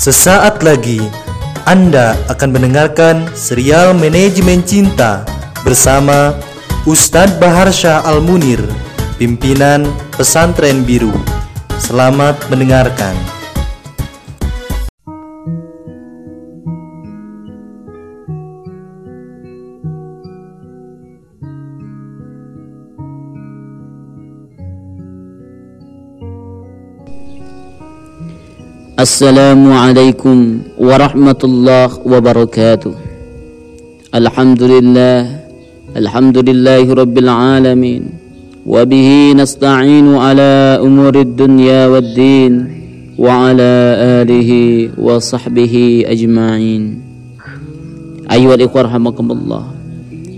Sesaat lagi Anda akan mendengarkan serial Manajemen Cinta bersama Ustadz Bahar Syah Al-Munir, pimpinan Pesantren Biru. Selamat mendengarkan. Assalamualaikum warahmatullahi wabarakatuh Alhamdulillah Alhamdulillahi rabbil alamin. Wabihi nasta'inu ala umuri dunya wad din Wa ala alihi wa sahbihi ajma'in. Ayuhal ikhwar hamakumullah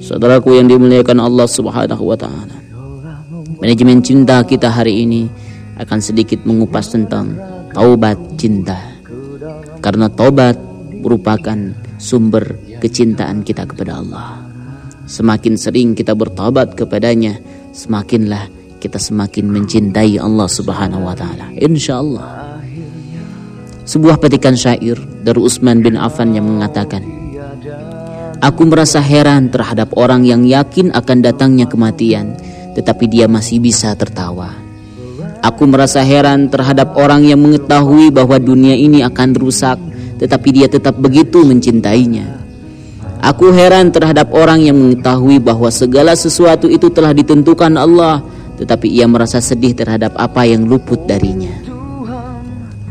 Saudaraku yang dimuliakan Allah subhanahu wa ta'ala. Manajemen cinta kita hari ini akan sedikit mengupas tentang taubat cinta. Karena taubat merupakan sumber kecintaan kita kepada Allah. Semakin sering kita bertobat kepadanya, semakinlah kita semakin mencintai Allah Subhanahu wa taala. Insyaallah. Sebuah petikan syair dari Utsman bin Affan yang mengatakan, Aku merasa heran terhadap orang yang yakin akan datangnya kematian, tetapi dia masih bisa tertawa. Aku merasa heran terhadap orang yang mengetahui bahwa dunia ini akan rusak, tetapi dia tetap begitu mencintainya. Aku heran terhadap orang yang mengetahui bahwa segala sesuatu itu telah ditentukan Allah, tetapi ia merasa sedih terhadap apa yang luput darinya.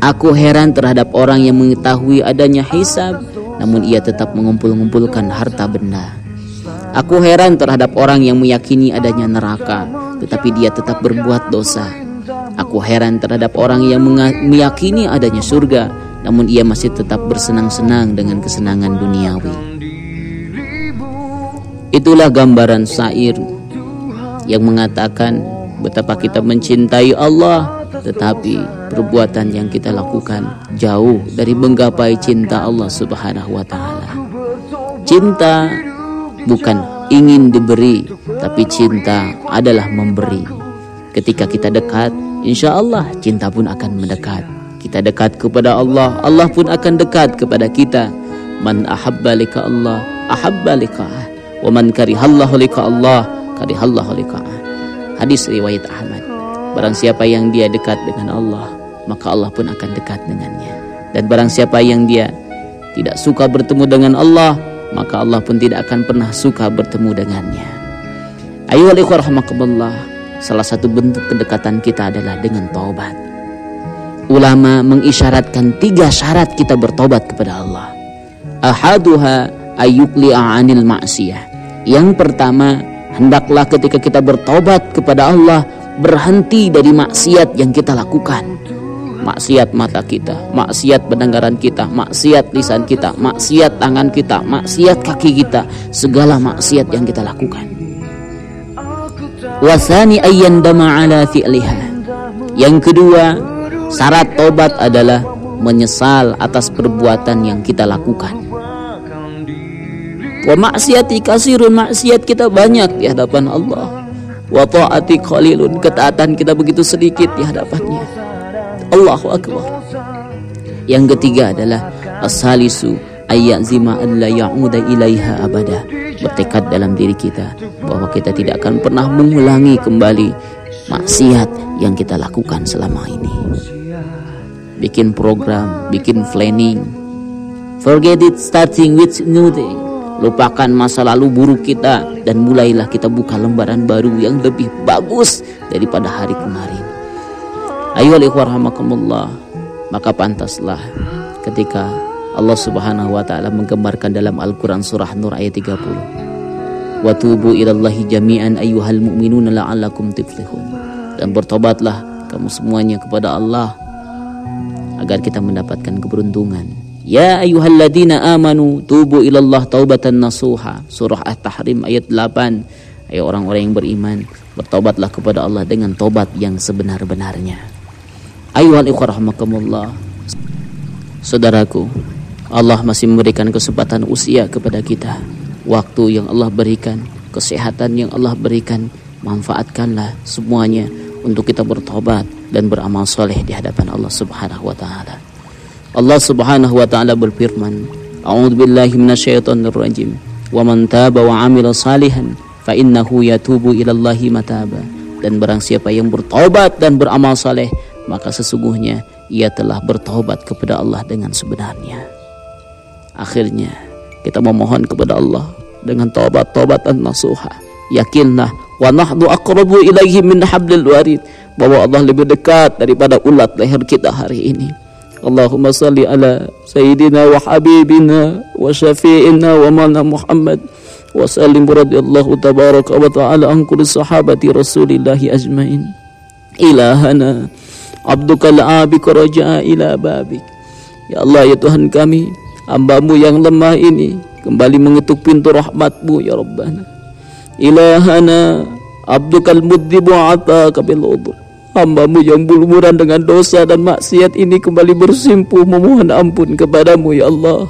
Aku heran terhadap orang yang mengetahui adanya hisab, namun ia tetap mengumpul-ngumpulkan harta benda. Aku heran terhadap orang yang meyakini adanya neraka, tetapi dia tetap berbuat dosa. Aku heran terhadap orang yang meyakini adanya surga, namun ia masih tetap bersenang-senang dengan kesenangan duniawi. Itulah gambaran syair yang mengatakan betapa kita mencintai Allah, tetapi perbuatan yang kita lakukan jauh dari menggapai cinta Allah Subhanahu wa taala. Cinta bukan ingin diberi, tapi cinta adalah memberi. Ketika kita dekat, insya Allah cinta pun akan mendekat. Kita dekat kepada Allah, Allah pun akan dekat kepada kita. Man ahabba lika Allah, ahabba lika. Wa man karihallahu lika Allah, karihallahu lika. Hadis riwayat Ahmad. Barang siapa yang dia dekat dengan Allah, maka Allah pun akan dekat dengannya. Dan barang siapa yang dia tidak suka bertemu dengan Allah, maka Allah pun tidak akan pernah suka bertemu dengannya. Ayo rahmakumullah. Salah satu bentuk kedekatan kita adalah dengan taubat. Ulama mengisyaratkan tiga syarat kita bertobat kepada Allah. Ahaduha ayyukli'a anil ma'siyah. Yang pertama, hendaklah ketika kita bertobat kepada Allah berhenti dari maksiat yang kita lakukan. Maksiat mata kita, maksiat pendengaran kita, maksiat lisan kita, maksiat tangan kita, maksiat kaki kita, segala maksiat yang kita lakukan wasani ayyandama ala fi'liha. Yang kedua syarat tobat adalah menyesal atas perbuatan yang kita lakukan. Wa maksiati kasirun maksiat kita banyak di hadapan Allah. Wa ta'ati qalilun ketaatan kita begitu sedikit di hadapannya. Allahu akbar. Yang ketiga adalah asalisu ayyazima an la ya'uda ilaiha abada bertekad dalam diri kita bahwa kita tidak akan pernah mengulangi kembali maksiat yang kita lakukan selama ini. Bikin program, bikin planning. Forget it starting with new day. Lupakan masa lalu buruk kita dan mulailah kita buka lembaran baru yang lebih bagus daripada hari kemarin. Ayo rahmakumullah. Maka pantaslah ketika Allah Subhanahu wa taala menggambarkan dalam Al-Qur'an surah Nur ayat 30. Wa tubu ilallahi jami'an ayyuhal mu'minuna la'allakum tuflihun. Dan bertobatlah kamu semuanya kepada Allah agar kita mendapatkan keberuntungan. Ya ayyuhalladzina amanu tubu ilallah taubatan nasuha. Surah At-Tahrim ayat 8. Ayo orang-orang yang beriman, bertobatlah kepada Allah dengan tobat yang sebenar-benarnya. Ayuhal ikhwah rahmakumullah. Saudaraku, Allah masih memberikan kesempatan usia kepada kita. Waktu yang Allah berikan, kesehatan yang Allah berikan, manfaatkanlah semuanya untuk kita bertobat dan beramal soleh di hadapan Allah Subhanahu wa taala. Allah Subhanahu wa taala berfirman, A'udzu billahi minasyaitonir rajim. Wa man taba wa 'amila salihan fa innahu yatubu ilallahi mataba. Dan barang siapa yang bertobat dan beramal saleh, maka sesungguhnya ia telah bertobat kepada Allah dengan sebenarnya. Akhirnya kita memohon kepada Allah dengan taubat-taubatan nasuha. Yakinlah wa nahdu aqrabu ilaihi min hablil warid bahwa Allah lebih dekat daripada ulat leher kita hari ini. Allahumma salli ala sayyidina wa habibina wa syafi'ina wa mana Muhammad wa sallim radhiyallahu tabaraka wa ta'ala an kulli sahabati rasulillahi ajmain. Ilahana abduka al-abika ila babik. Ya Allah ya Tuhan kami Hambamu yang lemah ini Kembali mengetuk pintu rahmatmu ya Rabbana Ilahana Abdukal muddibu ataka bil udhur Hambamu yang bulmuran dengan dosa dan maksiat ini kembali bersimpuh memohon ampun kepadamu ya Allah.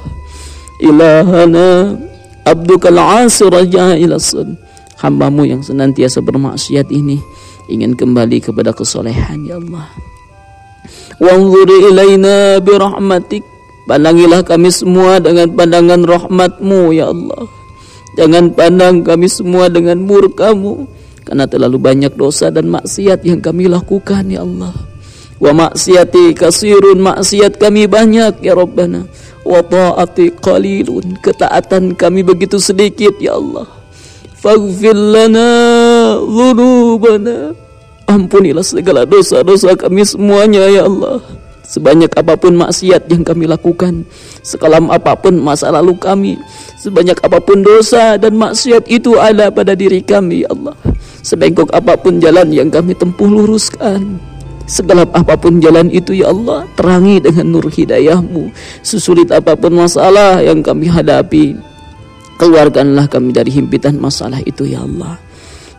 Ilahana abdukal asir raja ilasun. Hambamu yang senantiasa bermaksiat ini ingin kembali kepada kesolehan ya Allah. Wanzuri ilaina birahmatik. Pandangilah kami semua dengan pandangan rahmatmu ya Allah. Jangan pandang kami semua dengan murkamu karena terlalu banyak dosa dan maksiat yang kami lakukan ya Allah. Wa maksiati kasirun maksiat kami banyak ya Rabbana. Wa ta'ati qalilun ketaatan kami begitu sedikit ya Allah. Faghfir lana dhunubana. Ampunilah segala dosa-dosa kami semuanya ya Allah sebanyak apa pun maksiat yang kami lakukan sekalam apa pun masa lalu kami sebanyak apa pun dosa dan maksiat itu ada pada diri kami ya Allah. Sebengkok apa pun jalan yang kami tempuh luruskan. Segelap apa pun jalan itu ya Allah Terangi dengan nur hidayahmu. Sesulit apa pun masalah yang kami hadapi Keluarkanlah kami dari himpitan masalah itu ya Allah.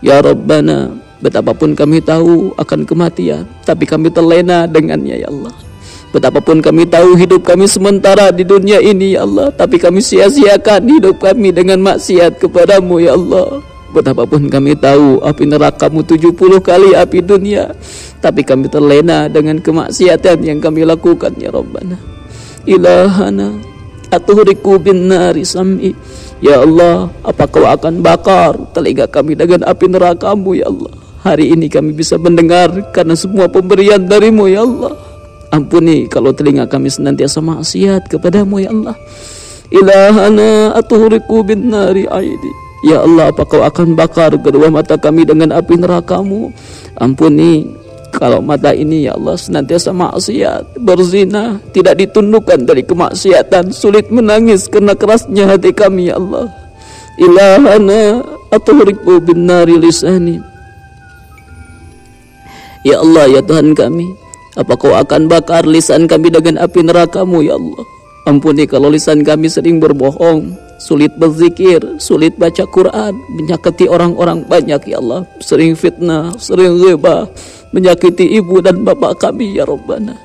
Ya Rabbana Betapapun kami tahu akan kematian Tapi kami terlena dengannya ya Allah Betapapun kami tahu hidup kami sementara di dunia ini ya Allah. Tapi kami sia-siakan hidup kami dengan maksiat kepadamu ya Allah. Betapapun kami tahu api nerakamu 70 kali api dunia Tapi kami terlena dengan kemaksiatan yang kami lakukan ya Rabbana. Ilahana Atuhriku bin nari sam'i. Ya Allah apa kau akan bakar telinga kami dengan api nerakamu ya Allah? Hari ini kami bisa mendengar karena semua pemberian darimu ya Allah Ampuni kalau telinga kami senantiasa maksiat kepadamu ya Allah. Ilahana atuhriku bin nari aidi. Ya Allah apa kau akan bakar kedua mata kami dengan api nerakamu? Ampuni kalau mata ini ya Allah senantiasa maksiat Berzina Tidak ditundukkan dari kemaksiatan Sulit menangis karena kerasnya hati kami ya Allah. Ilahana Atuhriku bin nari lisani. Ya Allah ya Tuhan kami Apa kau akan bakar lisan kami dengan api nerakamu ya Allah Ampuni kalau lisan kami sering berbohong sulit berzikir, sulit baca Quran, menyakiti orang-orang banyak ya Allah, sering fitnah, sering riba, menyakiti ibu dan bapak kami ya Rabbana.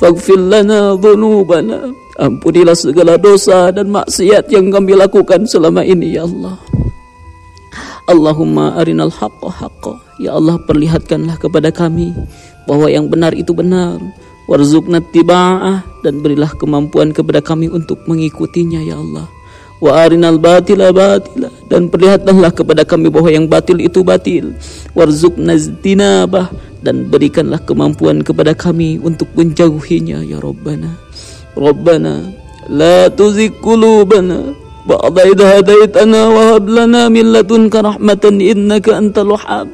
Faghfir lana dhunubana. Ampunilah segala dosa dan maksiat yang kami lakukan selama ini ya Allah. Allahumma arinal haqqa haqqa. Ya Allah perlihatkanlah kepada kami bahwa yang benar itu benar. Warzuqna tiba'ah dan berilah kemampuan kepada kami untuk mengikutinya ya Allah. Wa arinal batila batila dan perlihatkanlah kepada kami bahwa yang batil itu batil. Warzuqna zinabah dan berikanlah kemampuan kepada kami untuk menjauhinya ya rabbana. Rabbana la tuzigh qulubana ba'da idh hadaitana wa hab lana min ladunka rahmatan innaka antal wahhab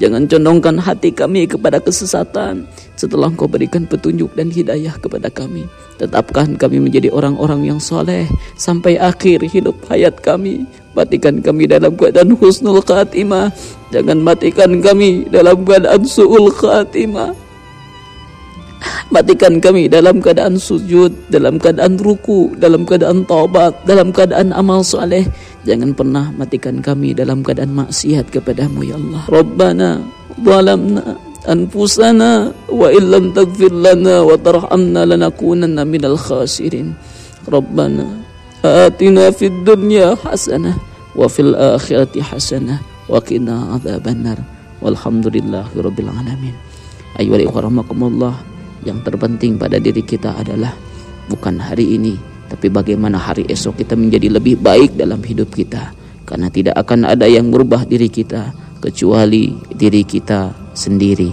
jangan condongkan hati kami kepada kesesatan setelah engkau berikan petunjuk dan hidayah kepada kami Tetapkan kami menjadi orang-orang yang soleh sampai akhir hidup hayat kami. Matikan kami dalam keadaan husnul khatimah. Jangan matikan kami dalam keadaan su'ul khatimah. Matikan kami dalam keadaan sujud, dalam keadaan ruku, dalam keadaan taubat, dalam keadaan amal soleh. Jangan pernah matikan kami dalam keadaan maksiat kepadamu ya Allah. Rabbana zalamna anfusana wa illam tagfir lana wa tarhamna lanakunanna minal khasirin. Rabbana atina fid dunya hasanah wa fil akhirati hasanah wa qina Walhamdulillahi rabbil alamin. Ayo wa yang terpenting pada diri kita adalah bukan hari ini tapi bagaimana hari esok kita menjadi lebih baik dalam hidup kita. Karena tidak akan ada yang merubah diri kita kecuali diri kita sendiri.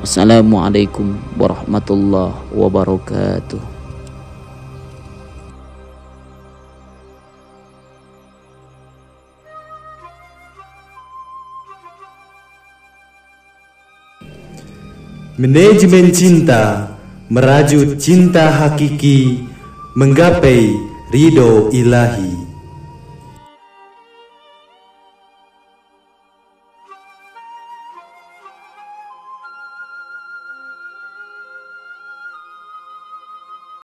Wassalamualaikum warahmatullahi wabarakatuh. Manajemen cinta merajut cinta hakiki menggapai ridho ilahi.